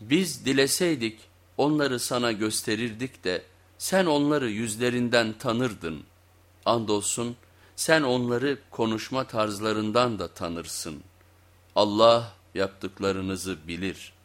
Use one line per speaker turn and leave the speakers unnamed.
Biz dileseydik onları sana gösterirdik de sen onları yüzlerinden tanırdın. Andolsun sen onları konuşma tarzlarından da tanırsın. Allah yaptıklarınızı bilir.''